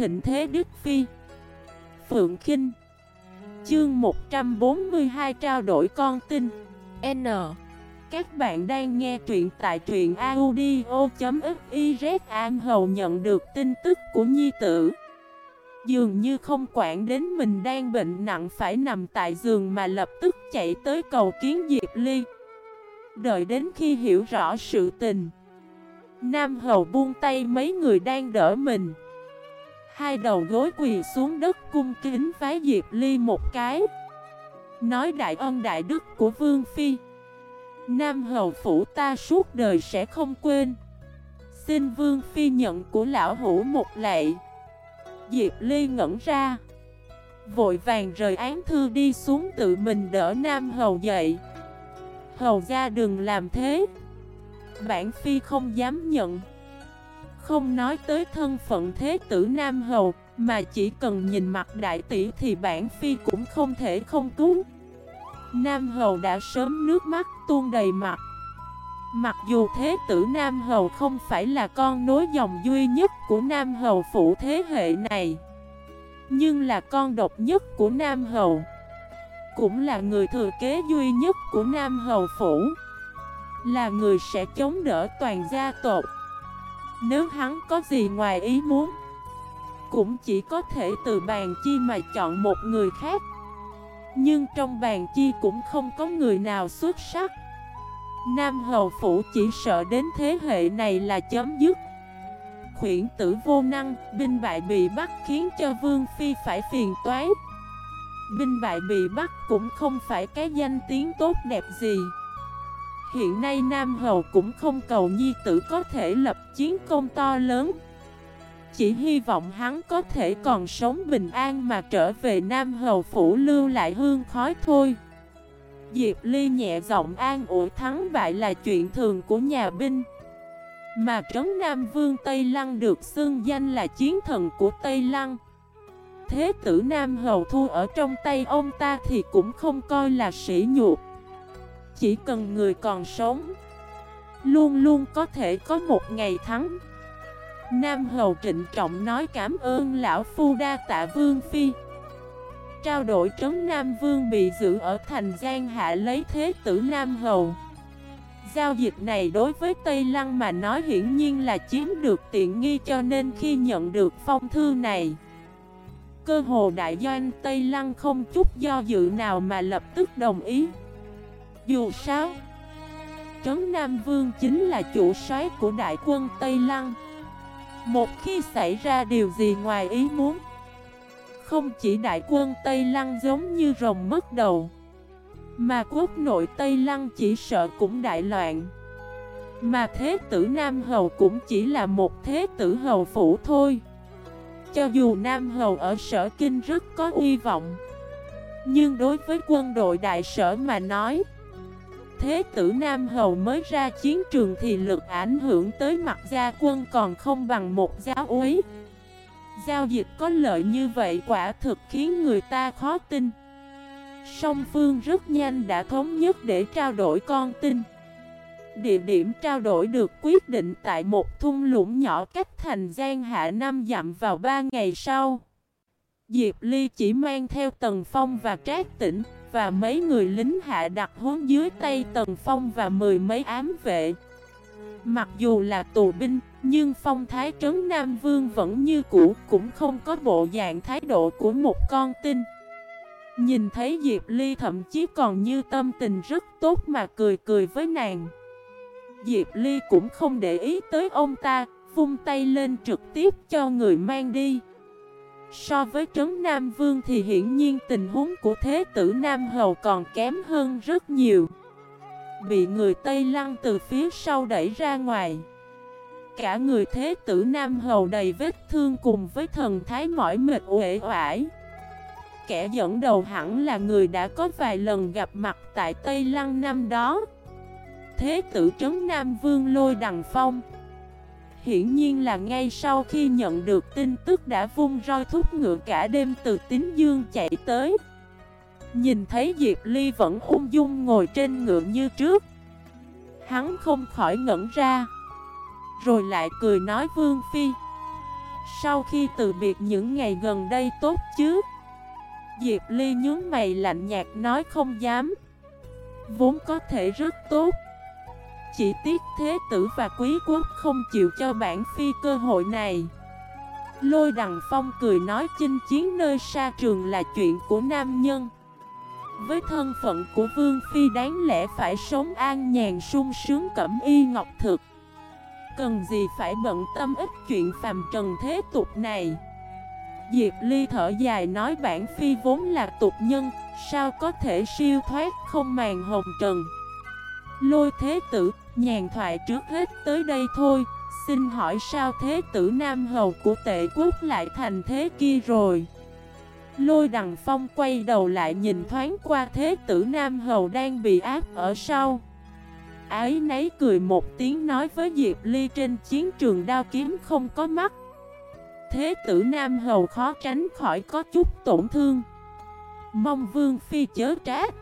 thịnh thế Đức Phi. Phượng Kinh. Chương 142 trao đổi con tin. N. Các bạn đang nghe truyện tại truyện audio.xyz An Hầu nhận được tin tức của Nhi Tử. Dường như không quản đến mình đang bệnh nặng phải nằm tại giường mà lập tức chạy tới cầu kiến Diệp Ly. Đợi đến khi hiểu rõ sự tình, Nam Hầu buông tay mấy người đang đỡ mình. Hai đầu gối quỳ xuống đất cung kính vái Diệp Ly một cái. Nói đại ân đại đức của Vương Phi. Nam Hầu phủ ta suốt đời sẽ không quên. Xin Vương Phi nhận của lão hủ một lệ Diệp Ly ngẩn ra. Vội vàng rời án thư đi xuống tự mình đỡ Nam Hầu dậy. Hầu ra đừng làm thế. Bản Phi không dám nhận. Không nói tới thân phận thế tử Nam Hầu, Mà chỉ cần nhìn mặt đại tỷ thì bản Phi cũng không thể không cứu. Nam Hầu đã sớm nước mắt tuôn đầy mặt. Mặc dù thế tử Nam Hầu không phải là con nối dòng duy nhất của Nam Hầu phủ thế hệ này, Nhưng là con độc nhất của Nam Hầu, Cũng là người thừa kế duy nhất của Nam Hầu phủ, Là người sẽ chống đỡ toàn gia tộc. Nếu hắn có gì ngoài ý muốn Cũng chỉ có thể từ bàn chi mà chọn một người khác. Nhưng trong bàn chi cũng không có người nào xuất sắc. Nam Hầu Phủ chỉ sợ đến thế hệ này là chấm dứt. Khuyển tử vô năng, binh bại bị bắt khiến cho Vương Phi phải phiền toái. Binh bại bị bắt cũng không phải cái danh tiếng tốt đẹp gì. Hiện nay Nam Hầu cũng không cầu nhi tử có thể lập chiến công to lớn. Chỉ hy vọng hắn có thể còn sống bình an mà trở về Nam Hầu Phủ lưu lại hương khói thôi. Diệp Ly nhẹ giọng an ủi thắng bại là chuyện thường của nhà binh. Mà Trấn Nam Vương Tây Lăng được xưng danh là chiến thần của Tây Lăng. Thế tử Nam Hầu Thu ở trong tay ông ta thì cũng không coi là sỉ nhục. Chỉ cần người còn sống, Luôn luôn có thể có một ngày thắng. Nam Hầu trịnh trọng nói cảm ơn lão phu đa tạ Vương Phi. Trao đổi trấn Nam Vương bị giữ ở thành Giang Hạ lấy thế tử Nam Hầu. Giao dịch này đối với Tây Lăng mà nói hiển nhiên là chiếm được tiện nghi cho nên khi nhận được phong thư này, Cơ hồ đại doanh Tây Lăng không chút do dự nào mà lập tức đồng ý. Dù sao, Trấn Nam Vương chính là chủ soái của đại quân Tây Lăng. Một khi xảy ra điều gì ngoài ý muốn, không chỉ đại quân Tây Lăng giống như rồng mất đầu, Mà quốc nội Tây Lăng chỉ sợ cũng đại loạn. Mà thế tử Nam Hầu cũng chỉ là một thế tử hầu phủ thôi. Cho dù Nam Hầu ở sở kinh rất có uy vọng, Nhưng đối với quân đội đại sở mà nói Thế tử Nam Hầu mới ra chiến trường thì lực ảnh hưởng tới mặt gia quân còn không bằng một giáo úy. Giao dịch có lợi như vậy quả thực khiến người ta khó tin. Song phương rất nhanh đã thống nhất để trao đổi con tin. Địa điểm trao đổi được quyết định tại một thung lũng nhỏ cách thành Giang Hạ nam dặm vào ba ngày sau. Diệp Ly chỉ mang theo Tần Phong và Trác Tĩnh. Và mấy người lính hạ đặt huấn dưới tay Tần Phong và mười mấy ám vệ Mặc dù là tù binh, nhưng phong thái trấn Nam Vương vẫn như cũ, cũng không có bộ dạng thái độ của một con tin. Nhìn thấy Diệp Ly thậm chí còn như tâm tình rất tốt mà cười cười với nàng. Diệp Ly cũng không để ý tới ông ta, vung tay lên trực tiếp cho người mang đi. So với trấn Nam Vương thì hiển nhiên tình huống của thế tử Nam Hầu còn kém hơn rất nhiều. Bị người Tây Lăng từ phía sau đẩy ra ngoài. Cả người thế tử Nam Hầu đầy vết thương cùng với thần thái mỏi mệt uể oải. Kẻ dẫn đầu hẳn là người đã có vài lần gặp mặt tại Tây Lăng năm đó. Thế tử trấn Nam Vương lôi đằng phong Hiển nhiên là ngay sau khi nhận được tin tức đã vung roi thúc ngựa cả đêm từ tín dương chạy tới. Nhìn thấy Diệp Ly vẫn ung dung ngồi trên ngựa như trước. Hắn không khỏi ngẩn ra, Rồi lại cười nói Vương Phi, Sau khi từ biệt những ngày gần đây tốt chứ? Diệp Ly nhướng mày lạnh nhạt nói, không dám. Vốn có thể rất tốt. Chỉ tiếc thế tử và quý quốc không chịu cho bản phi cơ hội này. Lôi đằng phong cười nói chinh chiến nơi xa trường là chuyện của nam nhân. Với thân phận của vương phi đáng lẽ phải sống an nhàn sung sướng cẩm y ngọc thực. Cần gì phải bận tâm ít chuyện phàm trần thế tục này? Diệp Ly thở dài nói bản phi vốn là tục nhân Sao có thể siêu thoát không màng hồng trần? Lôi thế tử, nhàn thoại trước hết tới đây thôi. Xin hỏi sao thế tử Nam Hầu của tệ quốc lại thành thế kia rồi? Lôi đằng phong quay đầu lại nhìn thoáng qua thế tử Nam Hầu đang bị áp ở sau. Ái nấy cười một tiếng nói với Diệp Ly trên chiến trường đao kiếm không có mắt. Thế tử Nam Hầu khó tránh khỏi có chút tổn thương. Mong Vương Phi chớ trát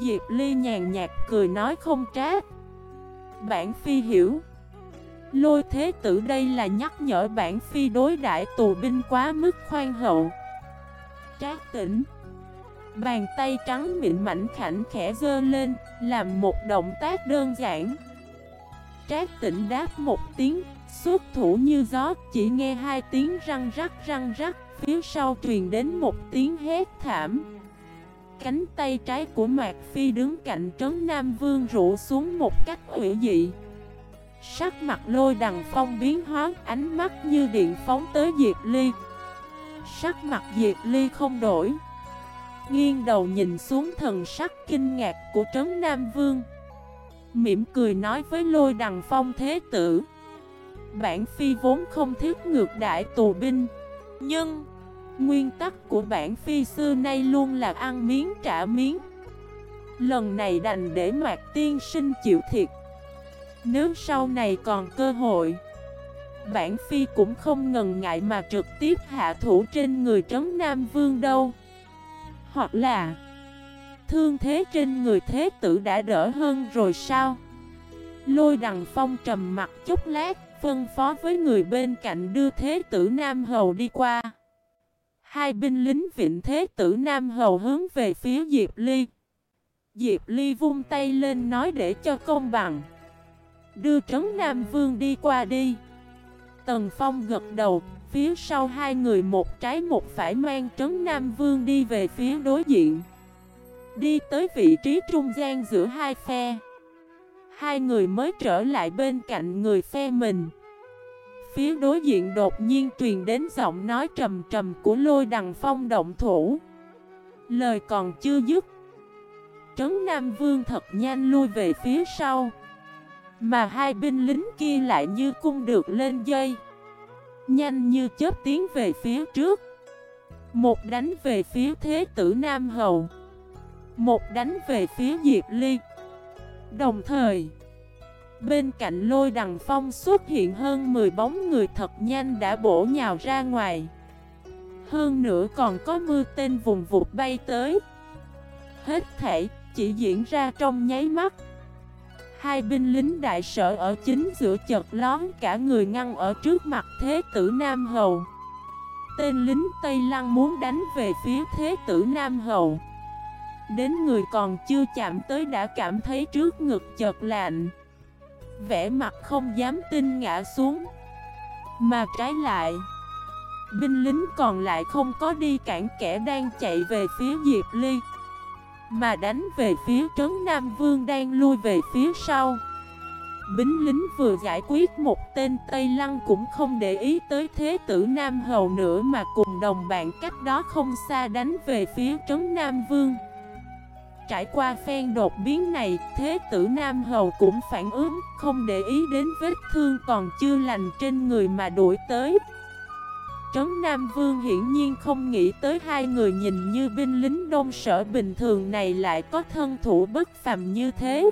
Diệp Ly nhàn nhạt cười nói không trát Bản Phi hiểu. Lôi thế tử đây là nhắc nhở bản Phi đối đại tù binh quá mức khoan hậu. Trác tỉnh. Bàn tay trắng mịn mảnh khảnh khẽ dơ lên, Làm một động tác đơn giản. Trác tỉnh đáp một tiếng, Xuất thủ như gió, Chỉ nghe hai tiếng răng rắc răng rắc, Phía sau truyền đến một tiếng hét thảm. Cánh tay trái của Mạc Phi đứng cạnh trấn Nam Vương rủ xuống một cách hủy dị. Sắc mặt lôi đằng phong biến hóa, Ánh mắt như điện phóng tới Diệp Ly. Sắc mặt Diệp Ly không đổi. Nghiêng đầu nhìn xuống thần sắc kinh ngạc của Trấn Nam Vương. Mỉm cười nói với lôi đằng phong thế tử. Bản phi vốn không thiết ngược đại tù binh, Nhưng Nguyên tắc của bản phi xưa nay luôn là ăn miếng trả miếng. Lần này đành để mạc tiên sinh chịu thiệt. Nếu sau này còn cơ hội, Bản phi cũng không ngần ngại mà trực tiếp hạ thủ trên người trấn Nam Vương đâu. Hoặc là, Thương thế trên người thế tử đã đỡ hơn rồi sao? Lôi đằng phong trầm mặt chút lát, Phân phó với người bên cạnh đưa thế tử Nam Hầu đi qua. Hai binh lính vịnh thế tử Nam Hầu hướng về phía Diệp Ly. Diệp Ly vung tay lên nói để cho công bằng. Đưa trấn Nam Vương đi qua đi. Tần Phong gật đầu, Phía sau hai người một trái một phải mang trấn Nam Vương đi về phía đối diện. Đi tới vị trí trung gian giữa hai phe. Hai người mới trở lại bên cạnh người phe mình. Phía đối diện đột nhiên truyền đến giọng nói trầm trầm của lôi đằng phong động thủ. Lời còn chưa dứt, Trấn Nam Vương thật nhanh lui về phía sau, Mà hai binh lính kia lại như cung được lên dây, Nhanh như chớp tiến về phía trước. Một đánh về phía thế tử Nam Hầu, Một đánh về phía Diệp Ly. Đồng thời Bên cạnh lôi đằng phong xuất hiện hơn 10 bóng người thật nhanh đã bổ nhào ra ngoài. Hơn nữa còn có mưa tên vùng vụt bay tới. Hết thể chỉ diễn ra trong nháy mắt. Hai binh lính đại sở ở chính giữa chợt lón cả người ngăn ở trước mặt thế tử Nam Hầu. Tên lính Tây Lăng muốn đánh về phía thế tử Nam Hầu. Đến người còn chưa chạm tới đã cảm thấy trước ngực chợt lạnh vẻ mặt không dám tin ngã xuống. Mà trái lại, Binh lính còn lại không có đi cản kẻ đang chạy về phía Diệp Ly, Mà đánh về phía Trấn Nam Vương đang lui về phía sau. Bính lính vừa giải quyết một tên Tây Lăng cũng không để ý tới thế tử Nam Hầu nữa mà cùng đồng bạn cách đó không xa đánh về phía Trấn Nam Vương. Trải qua phen đột biến này, thế tử Nam Hầu cũng phản ứng, không để ý đến vết thương còn chưa lành trên người mà đuổi tới. Trấn Nam Vương hiển nhiên không nghĩ tới hai người nhìn như binh lính đông sở bình thường này lại có thân thủ bất phàm như thế.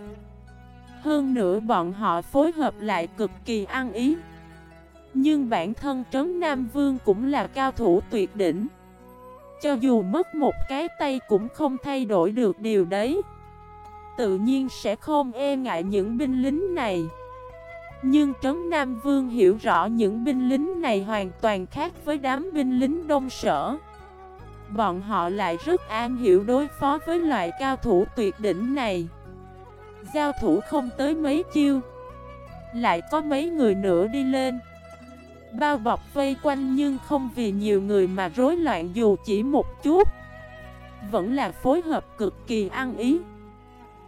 Hơn nữa bọn họ phối hợp lại cực kỳ ăn ý. Nhưng bản thân Trấn Nam Vương cũng là cao thủ tuyệt đỉnh. Cho dù mất một cái tay cũng không thay đổi được điều đấy. Tự nhiên sẽ không e ngại những binh lính này. Nhưng Trấn Nam Vương hiểu rõ những binh lính này hoàn toàn khác với đám binh lính đông sở. Bọn họ lại rất an hiểu đối phó với loại cao thủ tuyệt đỉnh này. Giao thủ không tới mấy chiêu, Lại có mấy người nữa đi lên. Bao bọc vây quanh nhưng không vì nhiều người mà rối loạn dù chỉ một chút. Vẫn là phối hợp cực kỳ ăn ý.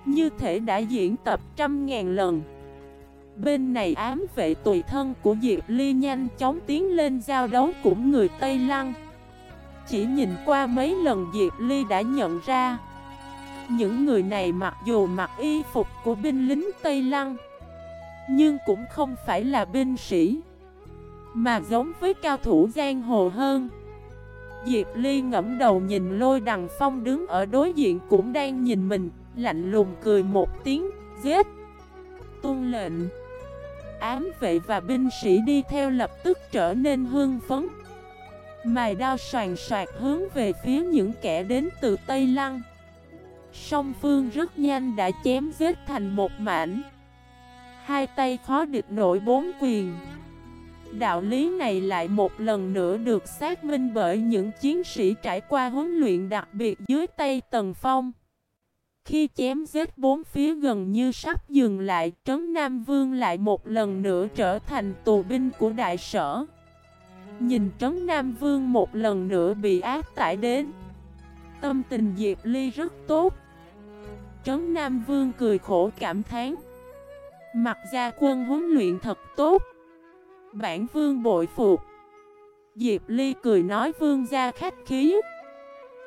Như thể đã diễn tập trăm ngàn lần. Bên này ám vệ tùy thân của Diệp Ly nhanh chóng tiến lên giao đấu cũng người Tây Lăng. Chỉ nhìn qua mấy lần Diệp Ly đã nhận ra. Những người này mặc dù mặc y phục của binh lính Tây Lăng, Nhưng cũng không phải là binh sĩ. Mà giống với cao thủ giang hồ hơn. Diệp Ly ngẫm đầu nhìn lôi đằng phong đứng ở đối diện cũng đang nhìn mình, Lạnh lùng cười một tiếng, Giết! Tuân lệnh. Ám vệ và binh sĩ đi theo lập tức trở nên hương phấn. Mài đao soàn soạt hướng về phía những kẻ đến từ Tây Lăng. Song phương rất nhanh đã chém giết thành một mảnh. Hai tay khó địch nổi bốn quyền. Đạo lý này lại một lần nữa được xác minh bởi những chiến sĩ trải qua huấn luyện đặc biệt dưới tay Tần Phong khi chém giết bốn phía gần như sắp dừng lại, Trấn Nam Vương lại một lần nữa trở thành tù binh của đại sở. Nhìn Trấn Nam Vương một lần nữa bị áp tải đến. Tâm tình Diệp Ly rất tốt. Trấn Nam Vương cười khổ cảm thán. Mặt gia quân huấn luyện thật tốt. Bản Vương bội phục. Diệp Ly cười nói Vương gia khách khí.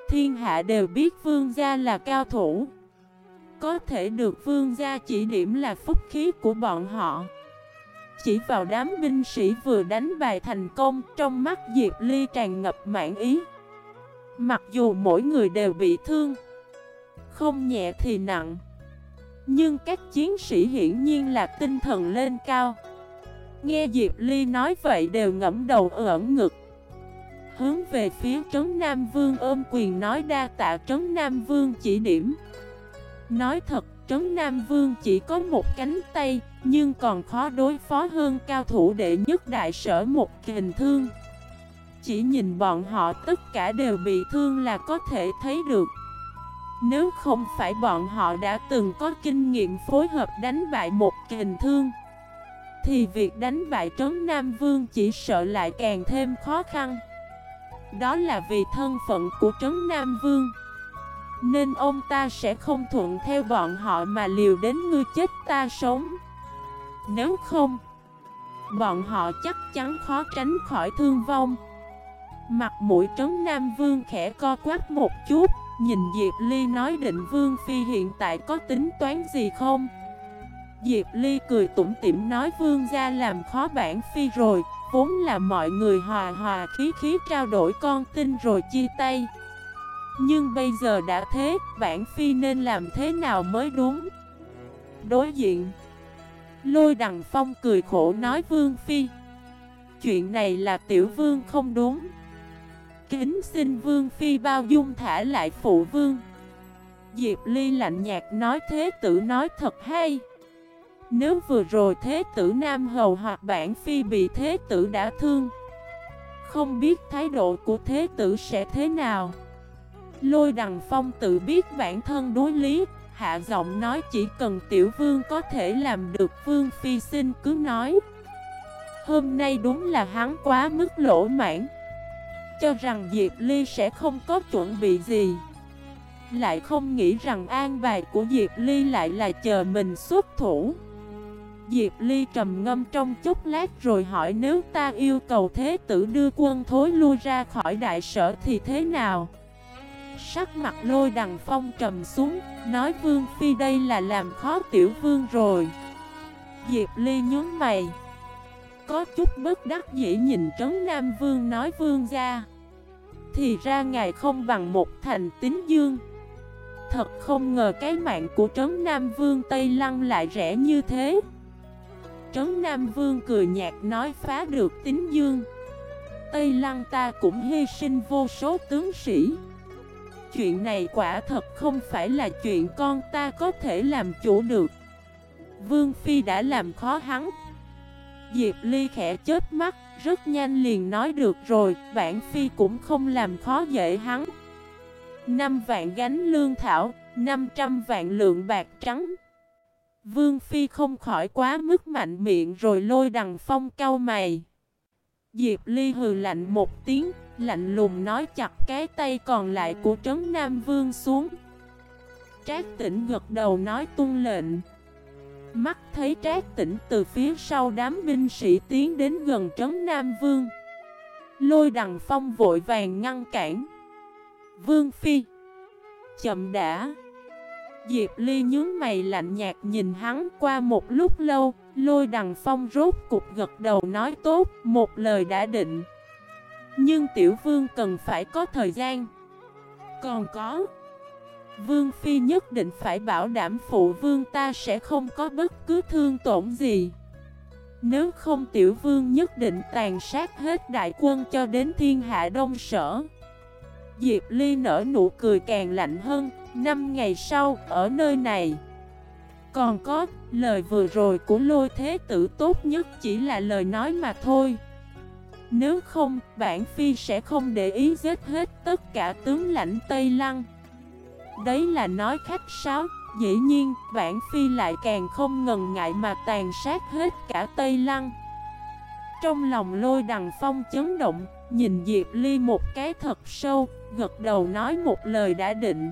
Thiên hạ đều biết Vương gia là cao thủ. Có thể được vương gia chỉ điểm là phúc khí của bọn họ Chỉ vào đám binh sĩ vừa đánh bài thành công, Trong mắt Diệp Ly tràn ngập mãn ý Mặc dù mỗi người đều bị thương, Không nhẹ thì nặng, Nhưng các chiến sĩ hiển nhiên là tinh thần lên cao Nghe Diệp Ly nói vậy đều ngẫm đầu ẩn ngực Hướng về phía Trấn Nam Vương ôm quyền nói đa tạ Trấn Nam Vương chỉ điểm Nói thật, Trấn Nam Vương chỉ có một cánh tay, nhưng còn khó đối phó hơn cao thủ đệ nhất đại sở một hình thương. Chỉ nhìn bọn họ tất cả đều bị thương là có thể thấy được. Nếu không phải bọn họ đã từng có kinh nghiệm phối hợp đánh bại một kình thương thì việc đánh bại Trấn Nam Vương chỉ sợ lại càng thêm khó khăn. Đó là vì thân phận của Trấn Nam Vương. Nên ông ta sẽ không thuận theo bọn họ mà liều đến ngươi chết ta sống. Nếu không, Bọn họ chắc chắn khó tránh khỏi thương vong. Mặt mũi trấn Nam Vương khẽ co quắp một chút, Nhìn Diệp Ly nói định Vương Phi hiện tại có tính toán gì không? Diệp Ly cười tủm tỉm nói Vương gia làm khó bản Phi rồi Vốn là mọi người hòa hòa khí khí trao đổi con tin rồi chia tay. Nhưng bây giờ đã thế, bản phi nên làm thế nào mới đúng? Đối diện Lôi đằng phong cười khổ nói vương phi Chuyện này là tiểu vương không đúng. Kính xin vương phi bao dung thả lại phụ vương. Diệp Ly lạnh nhạt nói thế tử nói thật hay. Nếu vừa rồi thế tử Nam Hầu hoặc bản phi bị thế tử đã thương, Không biết thái độ của thế tử sẽ thế nào. Lôi đằng phong tự biết bản thân đối lý, Hạ giọng nói chỉ cần tiểu vương có thể làm được vương phi xin cứ nói. Hôm nay đúng là hắn quá mức lỗ mãn Cho rằng Diệp Ly sẽ không có chuẩn bị gì. Lại không nghĩ rằng an bài của Diệp Ly lại là chờ mình xuất thủ. Diệp Ly trầm ngâm trong chút lát rồi hỏi nếu ta yêu cầu thế tử đưa quân thối lui ra khỏi đại sở thì thế nào? Sắc mặt lôi đằng phong trầm xuống, Nói vương phi đây là làm khó tiểu vương rồi. Diệp Ly nhún mày. Có chút bất đắc dĩ nhìn Trấn Nam Vương nói vương ra Thì ra ngài không bằng một thành tín dương. Thật không ngờ cái mạng của Trấn Nam Vương Tây Lăng lại rẻ như thế. Trấn Nam Vương cười nhạt nói phá được tính dương Tây Lăng ta cũng hy sinh vô số tướng sĩ Chuyện này quả thật không phải là chuyện con ta có thể làm chủ được Vương Phi đã làm khó hắn Diệp Ly khẽ chớp mắt, rất nhanh liền nói được rồi, vạn phi cũng không làm khó dễ hắn. Năm vạn gánh lương thảo, 500 vạn lượng bạc trắng. Vương Phi không khỏi quá mức mạnh miệng rồi lôi đằng phong cau mày. Diệp Ly hừ lạnh một tiếng, lạnh lùng nói chặt cái tay còn lại của Trấn Nam Vương xuống. Trác tỉnh gật đầu nói tung lệnh. Mắt thấy trác tỉnh từ phía sau đám binh sĩ tiến đến gần Trấn Nam Vương. Lôi đằng phong vội vàng ngăn cản. Vương Phi Chậm đã Diệp Ly nhướng mày lạnh nhạt nhìn hắn qua một lúc lâu, Lôi đằng phong rốt cục gật đầu nói tốt, Một lời đã định. Nhưng tiểu vương cần phải có thời gian. Còn có, Vương Phi nhất định phải bảo đảm phụ vương ta sẽ không có bất cứ thương tổn gì. Nếu không tiểu vương nhất định tàn sát hết đại quân cho đến thiên hạ đông sở. Diệp Ly nở nụ cười càng lạnh hơn Năm ngày sau, ở nơi này. Còn có, lời vừa rồi của lôi thế tử tốt nhất chỉ là lời nói mà thôi. Nếu không, bản phi sẽ không để ý giết hết tất cả tướng lãnh Tây Lăng. Đấy là nói khách sáo Dĩ nhiên, bản phi lại càng không ngần ngại mà tàn sát hết cả Tây Lăng. Trong lòng lôi đằng phong chấn động Nhìn Diệp Ly một cái thật sâu Gật đầu nói một lời đã định.